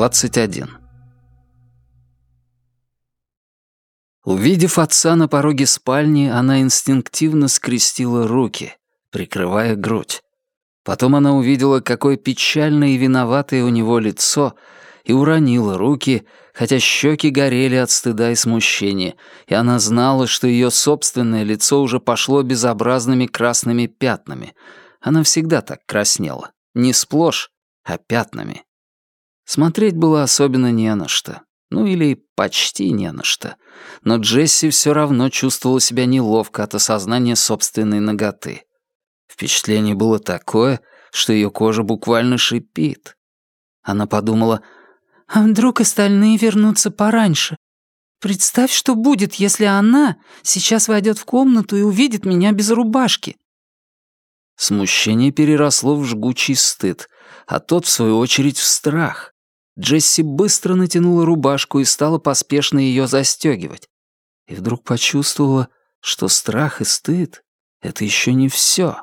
21. Увидев отца на пороге спальни, она инстинктивно скрестила руки, прикрывая грудь. Потом она увидела, какое печальное и виноватое у него лицо, и уронила руки, хотя щеки горели от стыда и смущения, и она знала, что ее собственное лицо уже пошло безобразными красными пятнами. Она всегда так краснела. Не сплошь, а пятнами. Смотреть было особенно не на что. Ну или почти не на что. Но Джесси все равно чувствовала себя неловко от осознания собственной ноготы. Впечатление было такое, что ее кожа буквально шипит. Она подумала, а вдруг остальные вернутся пораньше? Представь, что будет, если она сейчас войдет в комнату и увидит меня без рубашки. Смущение переросло в жгучий стыд, а тот, в свою очередь, в страх. Джесси быстро натянула рубашку и стала поспешно ее застегивать. И вдруг почувствовала, что страх и стыд — это еще не все.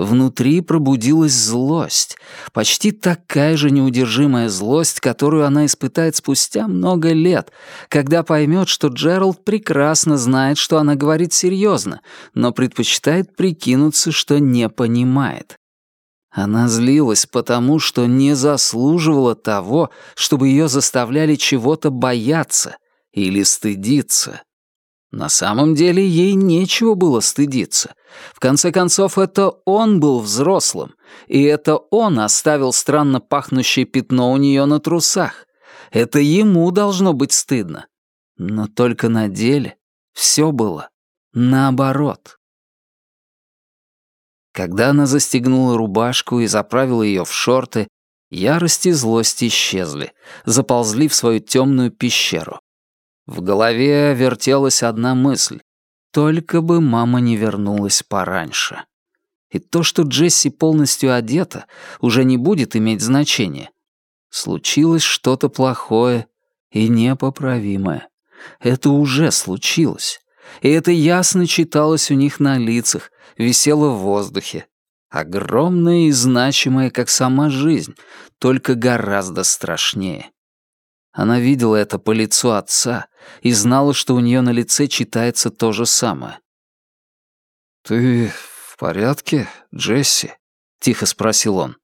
Внутри пробудилась злость, почти такая же неудержимая злость, которую она испытает спустя много лет, когда поймет, что Джеральд прекрасно знает, что она говорит серьезно, но предпочитает прикинуться, что не понимает. Она злилась потому, что не заслуживала того, чтобы ее заставляли чего-то бояться или стыдиться. На самом деле ей нечего было стыдиться. В конце концов, это он был взрослым, и это он оставил странно пахнущее пятно у нее на трусах. Это ему должно быть стыдно. Но только на деле все было наоборот. Когда она застегнула рубашку и заправила ее в шорты, ярость и злость исчезли, заползли в свою темную пещеру. В голове вертелась одна мысль. Только бы мама не вернулась пораньше. И то, что Джесси полностью одета, уже не будет иметь значения. Случилось что-то плохое и непоправимое. Это уже случилось. И это ясно читалось у них на лицах, висело в воздухе. Огромное и значимое, как сама жизнь, только гораздо страшнее. Она видела это по лицу отца и знала, что у нее на лице читается то же самое. «Ты в порядке, Джесси?» — тихо спросил он.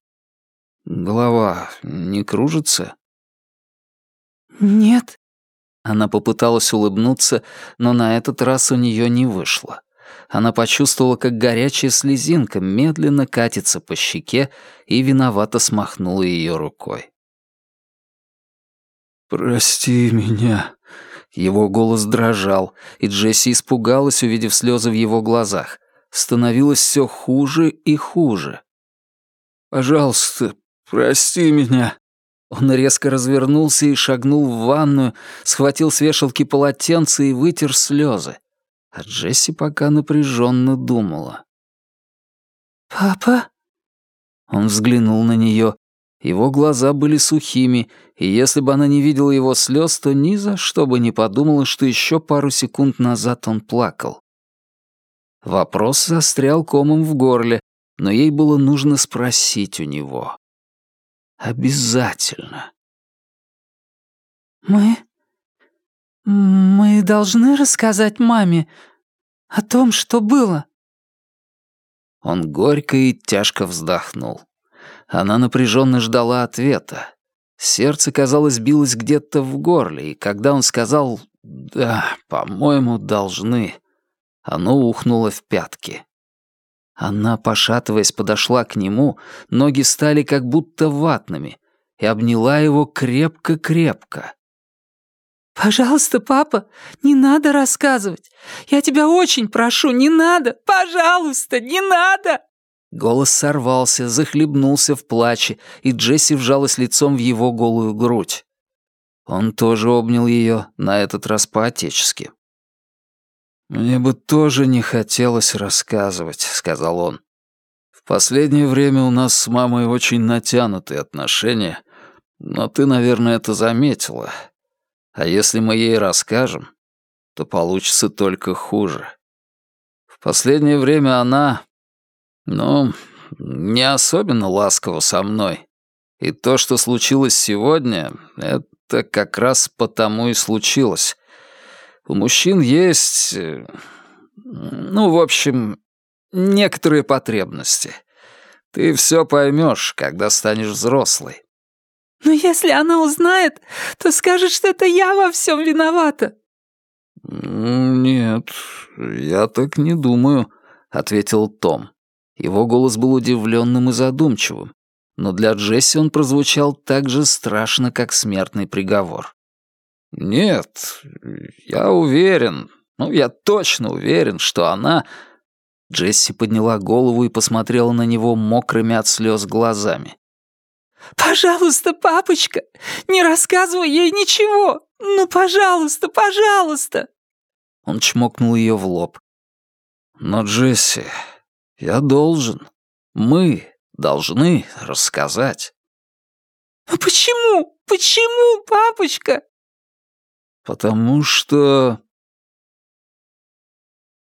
«Голова не кружится?» «Нет». Она попыталась улыбнуться, но на этот раз у нее не вышло. Она почувствовала, как горячая слезинка медленно катится по щеке и виновато смахнула ее рукой. «Прости меня». Его голос дрожал, и Джесси испугалась, увидев слезы в его глазах. Становилось все хуже и хуже. «Пожалуйста, прости меня». Он резко развернулся и шагнул в ванную, схватил с вешалки полотенце и вытер слезы. А Джесси пока напряженно думала. «Папа?» Он взглянул на нее, его глаза были сухими, и если бы она не видела его слез, то ни за что бы не подумала, что еще пару секунд назад он плакал. Вопрос застрял комом в горле, но ей было нужно спросить у него. Обязательно. «Мы... мы должны рассказать маме о том, что было?» Он горько и тяжко вздохнул. Она напряженно ждала ответа. Сердце, казалось, билось где-то в горле, и когда он сказал «Да, по-моему, должны», оно ухнуло в пятки. Она, пошатываясь, подошла к нему, ноги стали как будто ватными, и обняла его крепко-крепко. «Пожалуйста, папа, не надо рассказывать. Я тебя очень прошу, не надо. Пожалуйста, не надо!» Голос сорвался, захлебнулся в плаче, и Джесси вжалась лицом в его голую грудь. Он тоже обнял ее, на этот раз по-отечески. «Мне бы тоже не хотелось рассказывать», — сказал он. «В последнее время у нас с мамой очень натянутые отношения, но ты, наверное, это заметила. А если мы ей расскажем, то получится только хуже. В последнее время она, ну, не особенно ласково со мной. И то, что случилось сегодня, это как раз потому и случилось. У мужчин есть... Э, ну, в общем, некоторые потребности. Ты все поймешь, когда станешь взрослой. Но если она узнает, то скажет, что это я во всем виновата. «Нет, я так не думаю», — ответил Том. Его голос был удивленным и задумчивым, но для Джесси он прозвучал так же страшно, как смертный приговор. «Нет, я уверен, ну, я точно уверен, что она...» Джесси подняла голову и посмотрела на него мокрыми от слез глазами. «Пожалуйста, папочка, не рассказывай ей ничего! Ну, пожалуйста, пожалуйста!» Он чмокнул ее в лоб. «Но, Джесси, я должен. Мы должны рассказать». «Почему? Почему, папочка?» «Потому что